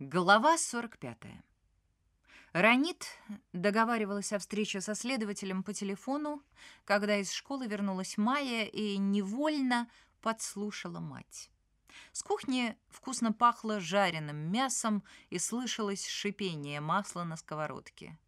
Глава 45. Ранит договаривалась о встрече со следователем по телефону, когда из школы вернулась Майя и невольно подслушала мать. С кухни вкусно пахло жареным мясом и слышалось шипение масла на сковородке.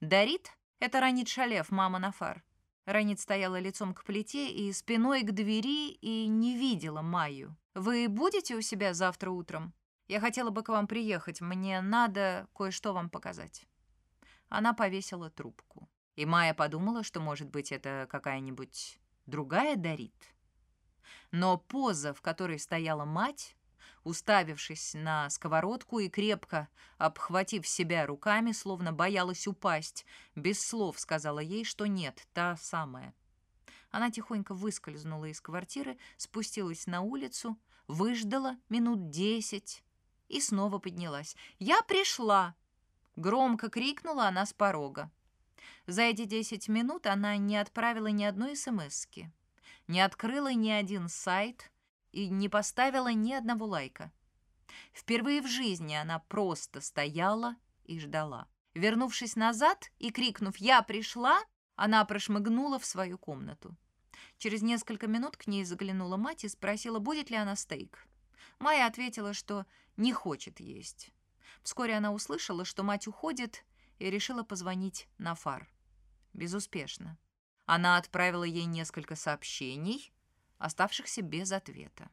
Дарит — это Ранит Шалев, мама Нафар. Ранит стояла лицом к плите и спиной к двери и не видела Майю. «Вы будете у себя завтра утром?» Я хотела бы к вам приехать. Мне надо кое-что вам показать». Она повесила трубку. И Майя подумала, что, может быть, это какая-нибудь другая Дарит. Но поза, в которой стояла мать, уставившись на сковородку и крепко обхватив себя руками, словно боялась упасть, без слов сказала ей, что нет, та самая. Она тихонько выскользнула из квартиры, спустилась на улицу, выждала минут десять, и снова поднялась. «Я пришла!» Громко крикнула она с порога. За эти десять минут она не отправила ни одной смски, не открыла ни один сайт и не поставила ни одного лайка. Впервые в жизни она просто стояла и ждала. Вернувшись назад и крикнув «Я пришла!», она прошмыгнула в свою комнату. Через несколько минут к ней заглянула мать и спросила, будет ли она стейк. Майя ответила, что не хочет есть. Вскоре она услышала, что мать уходит, и решила позвонить на фар. Безуспешно. Она отправила ей несколько сообщений, оставшихся без ответа.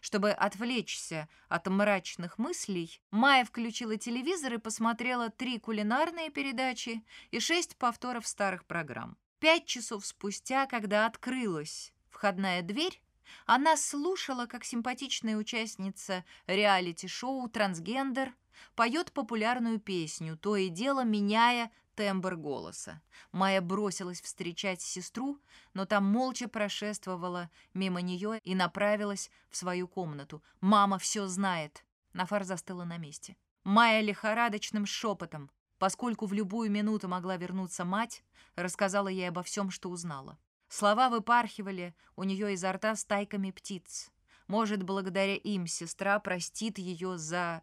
Чтобы отвлечься от мрачных мыслей, Майя включила телевизор и посмотрела три кулинарные передачи и шесть повторов старых программ. Пять часов спустя, когда открылась входная дверь, она слушала, как симпатичная участница реалити-шоу «Трансгендер» поет популярную песню, то и дело меняя тембр голоса. Майя бросилась встречать сестру, но там молча прошествовала мимо нее и направилась в свою комнату. «Мама все знает!» Нафар застыла на месте. Майя лихорадочным шепотом, поскольку в любую минуту могла вернуться мать, рассказала ей обо всем, что узнала. Слова выпархивали у нее изо рта стайками птиц. Может, благодаря им сестра простит ее за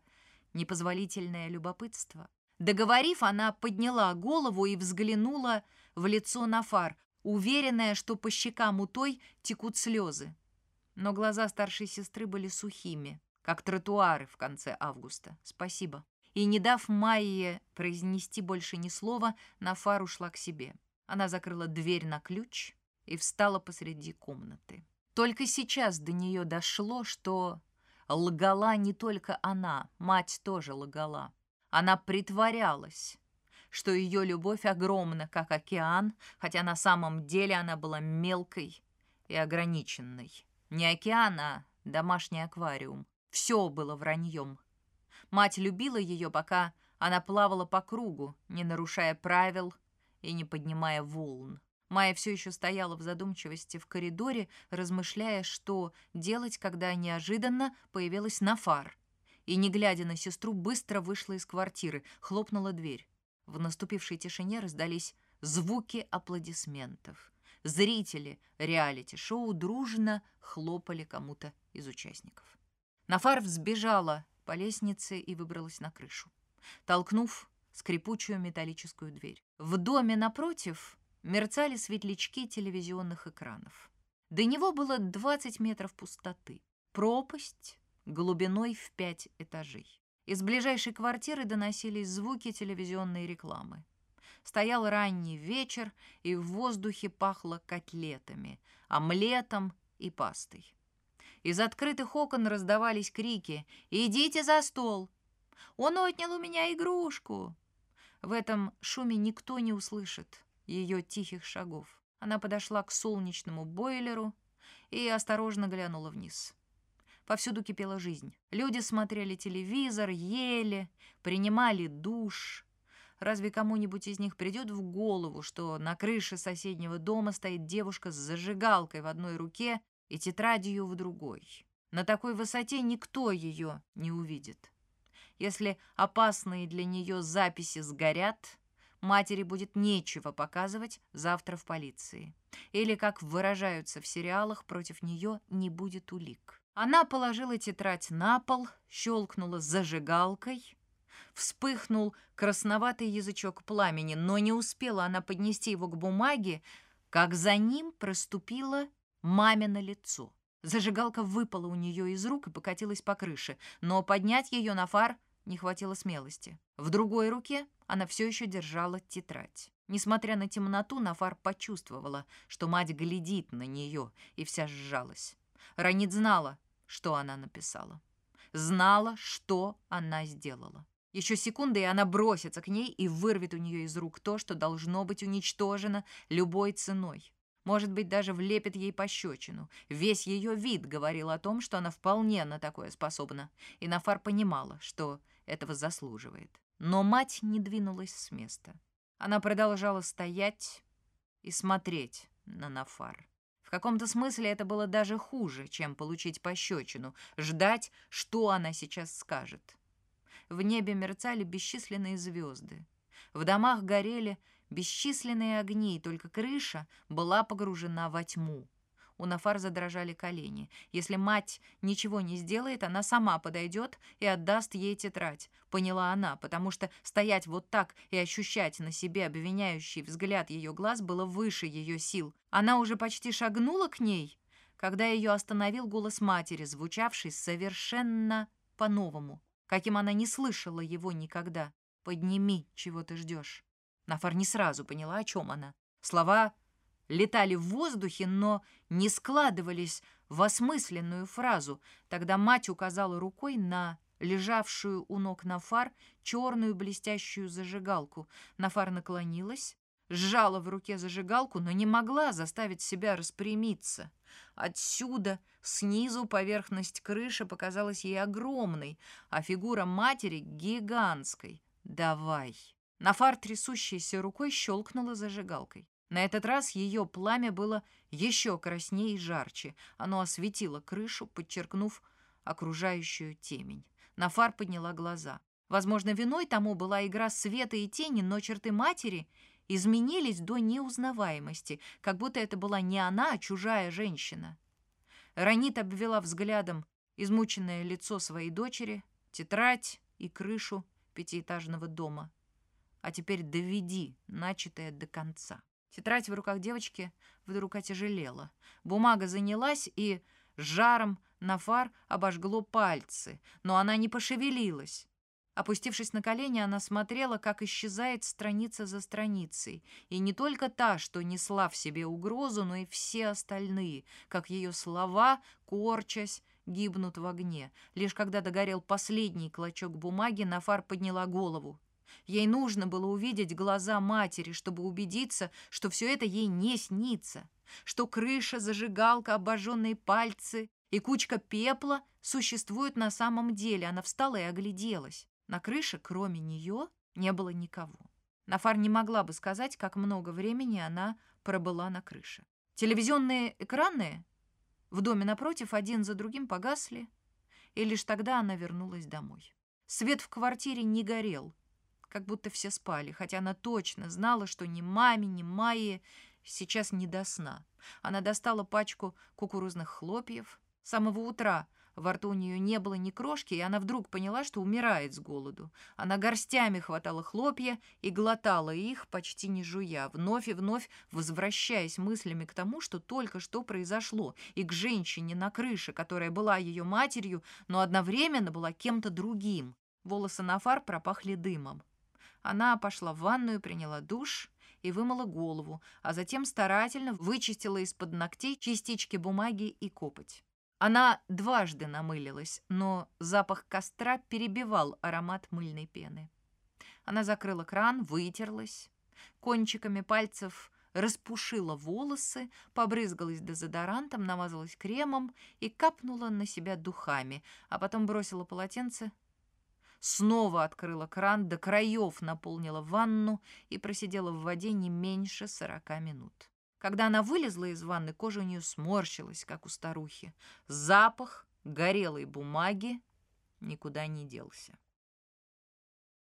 непозволительное любопытство. Договорив, она подняла голову и взглянула в лицо Нафар, уверенная, что по щекам у той текут слезы. Но глаза старшей сестры были сухими, как тротуары в конце августа. Спасибо. И не дав Майе произнести больше ни слова, Нафар ушла к себе. Она закрыла дверь на ключ и встала посреди комнаты. Только сейчас до нее дошло, что лгала не только она, мать тоже лгала. Она притворялась, что ее любовь огромна, как океан, хотя на самом деле она была мелкой и ограниченной. Не океан, а домашний аквариум. Все было враньем. Мать любила ее, пока она плавала по кругу, не нарушая правил и не поднимая волн. Майя все еще стояла в задумчивости в коридоре, размышляя, что делать, когда неожиданно появилась Нафар. И, не глядя на сестру, быстро вышла из квартиры, хлопнула дверь. В наступившей тишине раздались звуки аплодисментов. Зрители реалити-шоу дружно хлопали кому-то из участников. Нафар взбежала по лестнице и выбралась на крышу, толкнув скрипучую металлическую дверь. В доме напротив мерцали светлячки телевизионных экранов. До него было 20 метров пустоты. Пропасть глубиной в пять этажей. Из ближайшей квартиры доносились звуки телевизионной рекламы. Стоял ранний вечер, и в воздухе пахло котлетами, омлетом и пастой. Из открытых окон раздавались крики «Идите за стол!» «Он отнял у меня игрушку!» В этом шуме никто не услышит ее тихих шагов. Она подошла к солнечному бойлеру и осторожно глянула вниз. Повсюду кипела жизнь. Люди смотрели телевизор, ели, принимали душ. Разве кому-нибудь из них придет в голову, что на крыше соседнего дома стоит девушка с зажигалкой в одной руке и тетрадью в другой? На такой высоте никто ее не увидит. Если опасные для нее записи сгорят, матери будет нечего показывать завтра в полиции. Или, как выражаются в сериалах, против нее не будет улик. Она положила тетрадь на пол, щелкнула зажигалкой. Вспыхнул красноватый язычок пламени, но не успела она поднести его к бумаге, как за ним проступило мамино лицо. Зажигалка выпала у нее из рук и покатилась по крыше, но поднять ее на фар не хватило смелости. В другой руке она все еще держала тетрадь. Несмотря на темноту, Нафар почувствовала, что мать глядит на нее, и вся сжалась. Ранит знала, что она написала. Знала, что она сделала. Еще секунды, и она бросится к ней и вырвет у нее из рук то, что должно быть уничтожено любой ценой. Может быть, даже влепит ей пощечину. Весь ее вид говорил о том, что она вполне на такое способна, и Нафар понимала, что этого заслуживает. Но мать не двинулась с места. Она продолжала стоять и смотреть на Нафар. В каком-то смысле это было даже хуже, чем получить пощечину, ждать, что она сейчас скажет. В небе мерцали бесчисленные звезды. В домах горели бесчисленные огни, и только крыша была погружена во тьму. У Нафар задрожали колени. Если мать ничего не сделает, она сама подойдет и отдаст ей тетрадь. Поняла она, потому что стоять вот так и ощущать на себе обвиняющий взгляд ее глаз было выше ее сил. Она уже почти шагнула к ней, когда ее остановил голос матери, звучавший совершенно по-новому, каким она не слышала его никогда. «Подними, чего ты ждешь». Нафар не сразу поняла, о чем она. Слова летали в воздухе, но не складывались в осмысленную фразу. Тогда мать указала рукой на лежавшую у ног Нафар черную блестящую зажигалку. Нафар наклонилась, сжала в руке зажигалку, но не могла заставить себя распрямиться. Отсюда, снизу, поверхность крыши показалась ей огромной, а фигура матери — гигантской. «Давай!» Нафар, трясущейся рукой, щелкнула зажигалкой. На этот раз ее пламя было еще краснее и жарче. Оно осветило крышу, подчеркнув окружающую темень. Нафар подняла глаза. Возможно, виной тому была игра света и тени, но черты матери изменились до неузнаваемости, как будто это была не она, а чужая женщина. Ранит обвела взглядом измученное лицо своей дочери, тетрадь и крышу пятиэтажного дома. А теперь доведи начатое до конца. Тетрадь в руках девочки вдруг отяжелела. Бумага занялась, и жаром на фар обожгло пальцы, но она не пошевелилась. Опустившись на колени, она смотрела, как исчезает страница за страницей. И не только та, что несла в себе угрозу, но и все остальные, как ее слова, корчась, гибнут в огне. Лишь когда догорел последний клочок бумаги, Нафар подняла голову. Ей нужно было увидеть глаза матери, чтобы убедиться, что все это ей не снится, что крыша, зажигалка, обожженные пальцы и кучка пепла существуют на самом деле. Она встала и огляделась. На крыше, кроме нее, не было никого. Нафар не могла бы сказать, как много времени она пробыла на крыше. Телевизионные экраны в доме напротив один за другим погасли, и лишь тогда она вернулась домой. Свет в квартире не горел, как будто все спали, хотя она точно знала, что ни маме, ни Майе сейчас не до сна. Она достала пачку кукурузных хлопьев. С самого утра во рту у нее не было ни крошки, и она вдруг поняла, что умирает с голоду. Она горстями хватала хлопья и глотала их, почти не жуя, вновь и вновь возвращаясь мыслями к тому, что только что произошло, и к женщине на крыше, которая была ее матерью, но одновременно была кем-то другим. Волосы на фар пропахли дымом. Она пошла в ванную, приняла душ и вымыла голову, а затем старательно вычистила из-под ногтей частички бумаги и копоть. Она дважды намылилась, но запах костра перебивал аромат мыльной пены. Она закрыла кран, вытерлась, кончиками пальцев распушила волосы, побрызгалась дезодорантом, намазалась кремом и капнула на себя духами, а потом бросила полотенце снова открыла кран, до краев наполнила ванну и просидела в воде не меньше сорока минут. Когда она вылезла из ванны, кожа у нее сморщилась, как у старухи. Запах горелой бумаги никуда не делся.